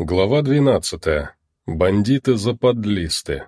Глава двенадцатая. Бандиты-западлисты.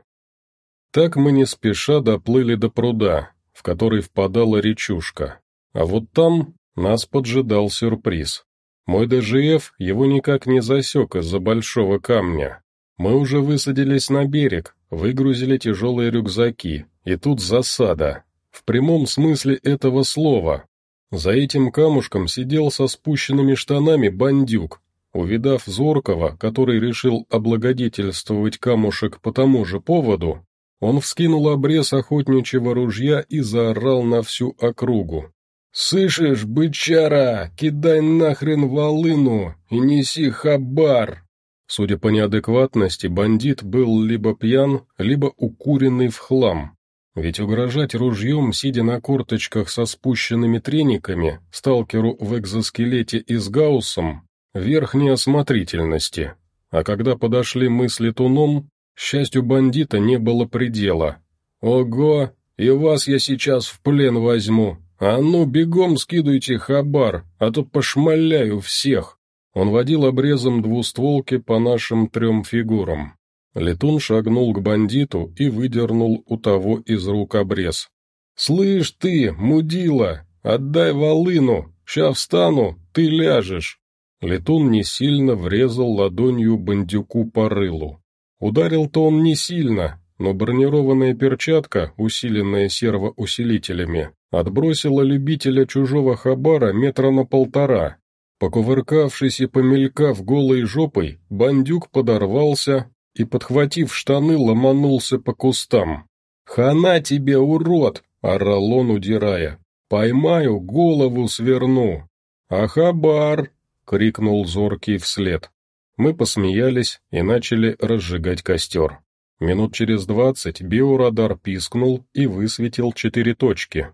Так мы не спеша доплыли до пруда, в который впадала речушка. А вот там нас поджидал сюрприз. Мой ДЖФ его никак не засек из-за большого камня. Мы уже высадились на берег, выгрузили тяжелые рюкзаки, и тут засада. В прямом смысле этого слова. За этим камушком сидел со спущенными штанами бандюк, Увидав Зоркова, который решил облагодетельствовать камушек по тому же поводу, он вскинул обрез охотничьего ружья и заорал на всю округу. «Слышишь, бычара, кидай нахрен волыну и неси хабар!» Судя по неадекватности, бандит был либо пьян, либо укуренный в хлам. Ведь угрожать ружьем, сидя на корточках со спущенными трениками, сталкеру в экзоскелете и с гаусом, верхней осмотрительности, а когда подошли мы с летуном, счастью бандита не было предела. «Ого, и вас я сейчас в плен возьму! А ну, бегом скидывайте хабар, а то пошмаляю всех!» Он водил обрезом двустволки по нашим трем фигурам. Летун шагнул к бандиту и выдернул у того из рук обрез. «Слышь ты, мудила, отдай волыну, ща встану, ты ляжешь!» Летун не сильно врезал ладонью бандюку по рылу. Ударил-то он не сильно, но бронированная перчатка, усиленная сервоусилителями, отбросила любителя чужого хабара метра на полтора. Покувыркавшись и помелькав голой жопой, бандюк подорвался и, подхватив штаны, ломанулся по кустам. «Хана тебе, урод!» — орал он, удирая. «Поймаю, голову сверну!» «А хабар!» Крикнул зоркий вслед. Мы посмеялись и начали разжигать костер. Минут через двадцать биорадар пискнул и высветил четыре точки.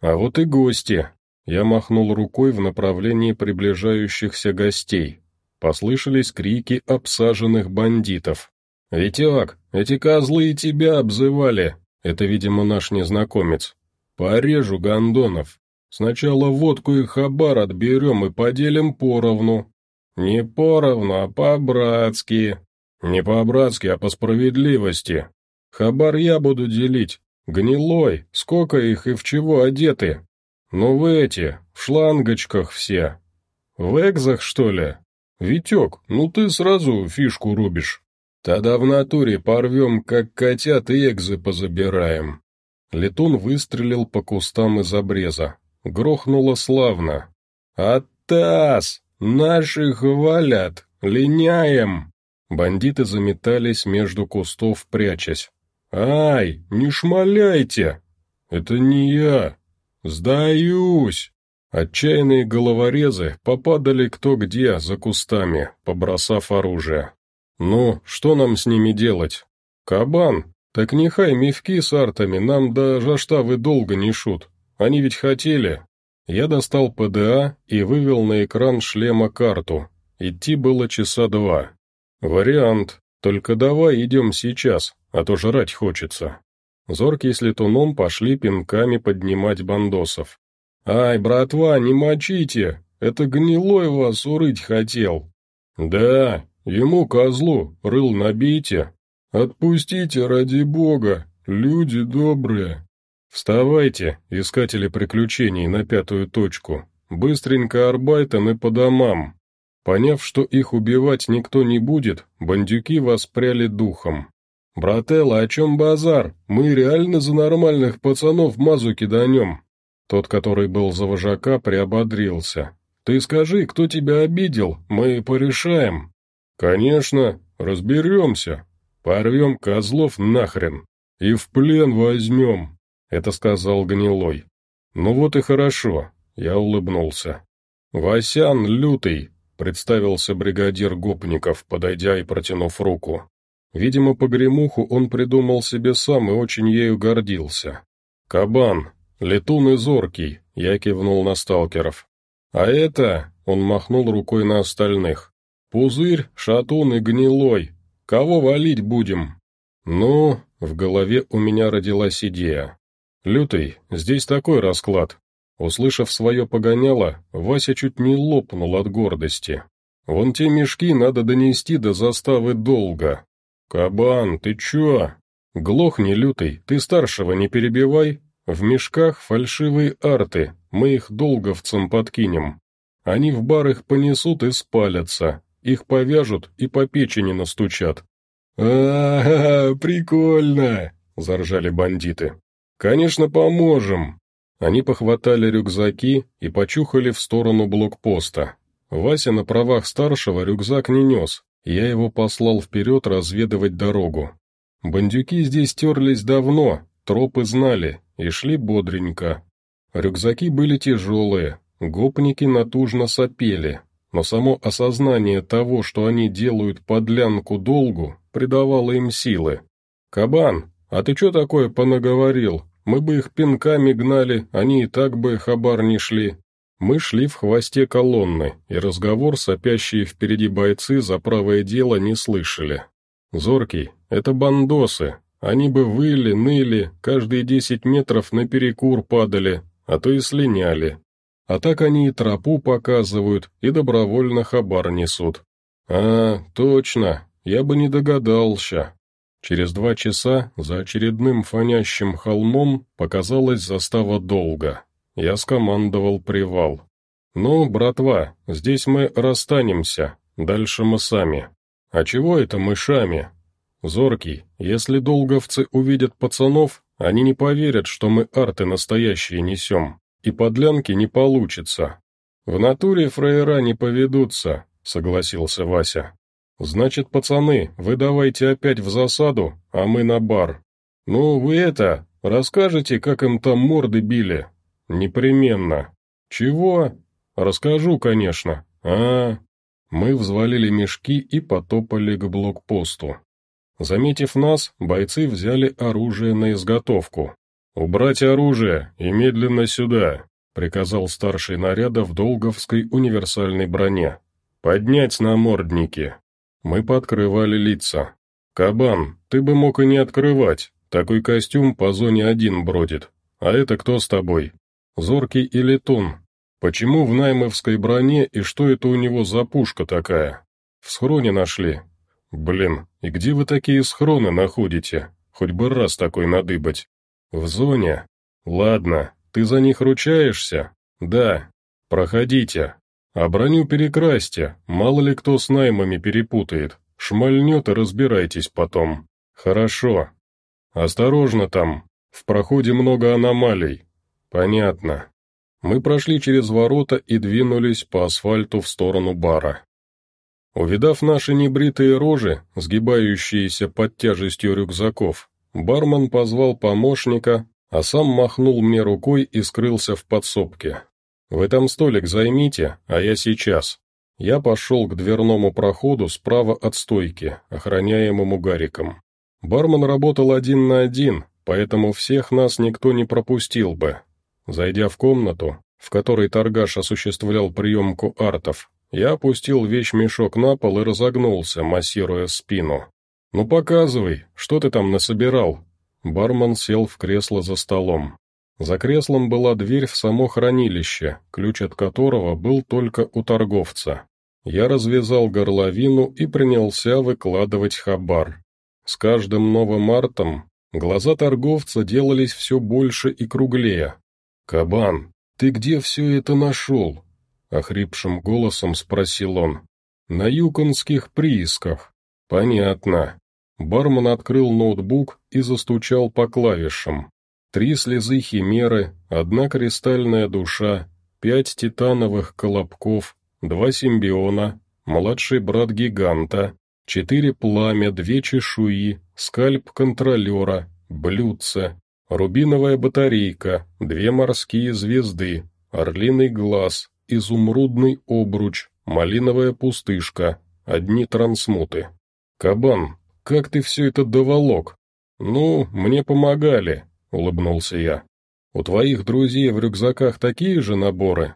А вот и гости. Я махнул рукой в направлении приближающихся гостей. Послышались крики обсаженных бандитов. «Витек, эти козлы и тебя обзывали!» Это, видимо, наш незнакомец. «Порежу гондонов!» Сначала водку и хабар отберем и поделим поровну. Не поровну, а по-братски. Не по-братски, а по справедливости. Хабар я буду делить. Гнилой, сколько их и в чего одеты? Ну в эти, в шлангочках все. В экзах, что ли? Витек, ну ты сразу фишку рубишь. Тогда в натуре порвем, как котят, и экзы позабираем. Летун выстрелил по кустам из обреза. Грохнуло славно. «Атас! Наших валят! Линяем!» Бандиты заметались между кустов, прячась. «Ай, не шмаляйте! Это не я! Сдаюсь!» Отчаянные головорезы попадали кто где за кустами, побросав оружие. «Ну, что нам с ними делать? Кабан, так нехай мевки с артами нам до жаштавы долго не шут. Они ведь хотели. Я достал ПДА и вывел на экран шлема карту. Идти было часа два. Вариант. Только давай идем сейчас, а то жрать хочется. Зоркий с летуном пошли пинками поднимать бандосов. «Ай, братва, не мочите! Это гнилой вас урыть хотел!» «Да, ему, козлу, рыл набейте!» «Отпустите, ради бога, люди добрые!» «Вставайте, искатели приключений, на пятую точку. Быстренько арбайтом и по домам». Поняв, что их убивать никто не будет, бандюки воспряли духом. «Брателло, о чем базар? Мы реально за нормальных пацанов мазу киданем». Тот, который был за вожака, приободрился. «Ты скажи, кто тебя обидел, мы порешаем». «Конечно, разберемся. Порвем козлов нахрен и в плен возьмем». — это сказал Гнилой. «Ну вот и хорошо», — я улыбнулся. «Васян Лютый», — представился бригадир гопников, подойдя и протянув руку. Видимо, по гремуху он придумал себе сам и очень ею гордился. «Кабан, летун и зоркий», — я кивнул на сталкеров. «А это...» — он махнул рукой на остальных. «Пузырь, шатун и гнилой. Кого валить будем?» «Ну...» — в голове у меня родилась идея. «Лютый, здесь такой расклад». Услышав свое погоняло, Вася чуть не лопнул от гордости. Вон те мешки надо донести до заставы долго. Кабан, ты чё? Глохни, лютый, ты старшего не перебивай. В мешках фальшивые арты, мы их долговцам подкинем. Они в бар их понесут и спалятся, их повяжут и по печени настучат. а, -а, -а прикольно!» — заржали бандиты. «Конечно, поможем!» Они похватали рюкзаки и почухали в сторону блокпоста. Вася на правах старшего рюкзак не нес, я его послал вперед разведывать дорогу. Бандюки здесь терлись давно, тропы знали и шли бодренько. Рюкзаки были тяжелые, гопники натужно сопели, но само осознание того, что они делают подлянку долгу, придавало им силы. «Кабан, а ты что такое понаговорил? Мы бы их пинками гнали, они и так бы хабар не шли». Мы шли в хвосте колонны, и разговор сопящие впереди бойцы за правое дело не слышали. «Зоркий, это бандосы. Они бы выли, ныли, каждые десять метров наперекур падали, а то и слиняли. А так они и тропу показывают, и добровольно хабар несут. А, точно, я бы не догадался. Через два часа за очередным фонящим холмом показалась застава долго. Я скомандовал привал. «Ну, братва, здесь мы расстанемся, дальше мы сами. А чего это мышами? Зоркий, если долговцы увидят пацанов, они не поверят, что мы арты настоящие несем, и подлянки не получится. В натуре фраера не поведутся», — согласился Вася. «Значит, пацаны, вы давайте опять в засаду, а мы на бар. Ну, вы это, расскажете, как им там морды били?» «Непременно. Чего?» «Расскажу, конечно. а, Мы взвалили мешки и потопали к блокпосту. Заметив нас, бойцы взяли оружие на изготовку. «Убрать оружие и медленно сюда», — приказал старший наряда в Долговской универсальной броне. «Поднять намордники». Мы пооткрывали лица. «Кабан, ты бы мог и не открывать. Такой костюм по зоне один бродит. А это кто с тобой?» «Зоркий и летун. Почему в наймовской броне и что это у него за пушка такая? В схроне нашли. Блин, и где вы такие схроны находите? Хоть бы раз такой надыбать. В зоне? Ладно, ты за них ручаешься? Да. Проходите. А броню перекрасьте, мало ли кто с наймами перепутает. Шмальнет и разбирайтесь потом. Хорошо. Осторожно там, в проходе много аномалий. Понятно. Мы прошли через ворота и двинулись по асфальту в сторону бара. Увидав наши небритые рожи, сгибающиеся под тяжестью рюкзаков, бармен позвал помощника, а сам махнул мне рукой и скрылся в подсобке. «Вы там столик займите, а я сейчас». Я пошел к дверному проходу справа от стойки, охраняемому Гариком. Бармен работал один на один, поэтому всех нас никто не пропустил бы, Зайдя в комнату, в которой торгаш осуществлял приемку артов, я опустил вещмешок на пол и разогнулся, массируя спину. «Ну показывай, что ты там насобирал?» Бармен сел в кресло за столом. За креслом была дверь в само хранилище, ключ от которого был только у торговца. Я развязал горловину и принялся выкладывать хабар. С каждым новым артом глаза торговца делались все больше и круглее, «Кабан, ты где все это нашел?» — охрипшим голосом спросил он. «На юконских приисках». «Понятно». Бармен открыл ноутбук и застучал по клавишам. Три слезы химеры, одна кристальная душа, пять титановых колобков, два симбиона, младший брат гиганта, четыре пламя, две чешуи, скальп контролера, блюдце, Рубиновая батарейка, две морские звезды, орлиный глаз, изумрудный обруч, малиновая пустышка, одни трансмуты. «Кабан, как ты все это доволок?» «Ну, мне помогали», — улыбнулся я. «У твоих друзей в рюкзаках такие же наборы?»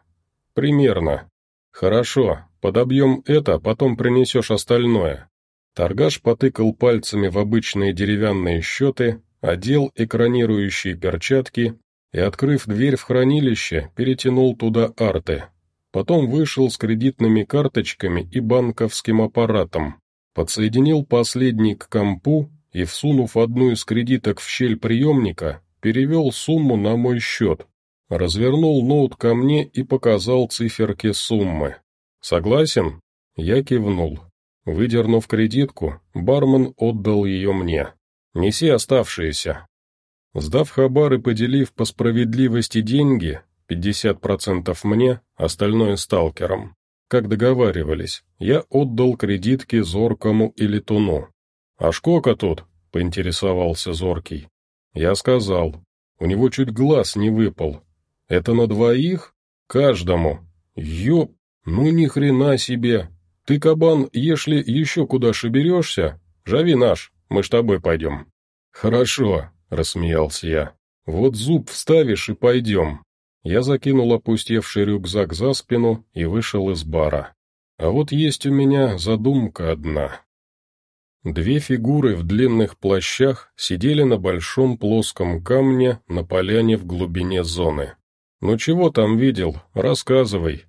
«Примерно». «Хорошо, подобьем это, потом принесешь остальное». Торгаш потыкал пальцами в обычные деревянные счеты, одел экранирующие перчатки и, открыв дверь в хранилище, перетянул туда арты. потом вышел с кредитными карточками и банковским аппаратом, подсоединил последний к компу и, всунув одну из кредиток в щель приемника, перевел сумму на мой счет, развернул ноут ко мне и показал циферки суммы. «Согласен?» Я кивнул. Выдернув кредитку, бармен отдал ее мне. «Неси оставшиеся». Сдав хабар и поделив по справедливости деньги, 50% мне, остальное сталкерам, как договаривались, я отдал кредитки Зоркому и Летуну. «А Шкока тут?» — поинтересовался Зоркий. Я сказал. У него чуть глаз не выпал. «Это на двоих? Каждому. Ёп, ну ни хрена себе. Ты, кабан, если еще куда шиберешься, жави наш, мы с тобой пойдем». «Хорошо», — рассмеялся я. «Вот зуб вставишь и пойдем». Я закинул опустевший рюкзак за спину и вышел из бара. А вот есть у меня задумка одна. Две фигуры в длинных плащах сидели на большом плоском камне на поляне в глубине зоны. «Ну чего там видел? Рассказывай».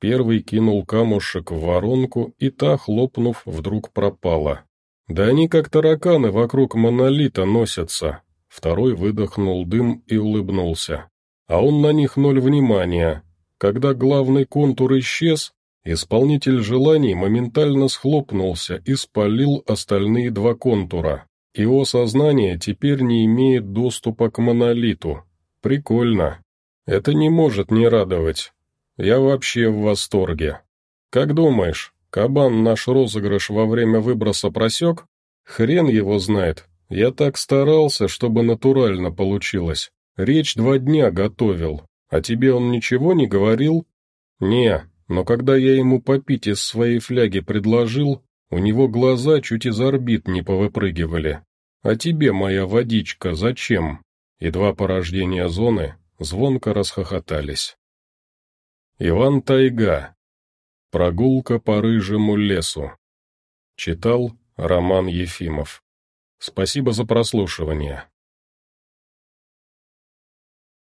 Первый кинул камушек в воронку, и та, хлопнув, вдруг пропала. «Да они как тараканы вокруг монолита носятся». Второй выдохнул дым и улыбнулся а он на них ноль внимания. Когда главный контур исчез, исполнитель желаний моментально схлопнулся и спалил остальные два контура. Его сознание теперь не имеет доступа к монолиту. Прикольно. Это не может не радовать. Я вообще в восторге. Как думаешь, кабан наш розыгрыш во время выброса просек? Хрен его знает. Я так старался, чтобы натурально получилось. Речь два дня готовил, а тебе он ничего не говорил? Не, но когда я ему попить из своей фляги предложил, у него глаза чуть из орбит не повыпрыгивали. А тебе моя водичка зачем? И два порождения зоны звонко расхохотались. Иван Тайга. Прогулка по рыжему лесу. Читал Роман Ефимов. Спасибо за прослушивание.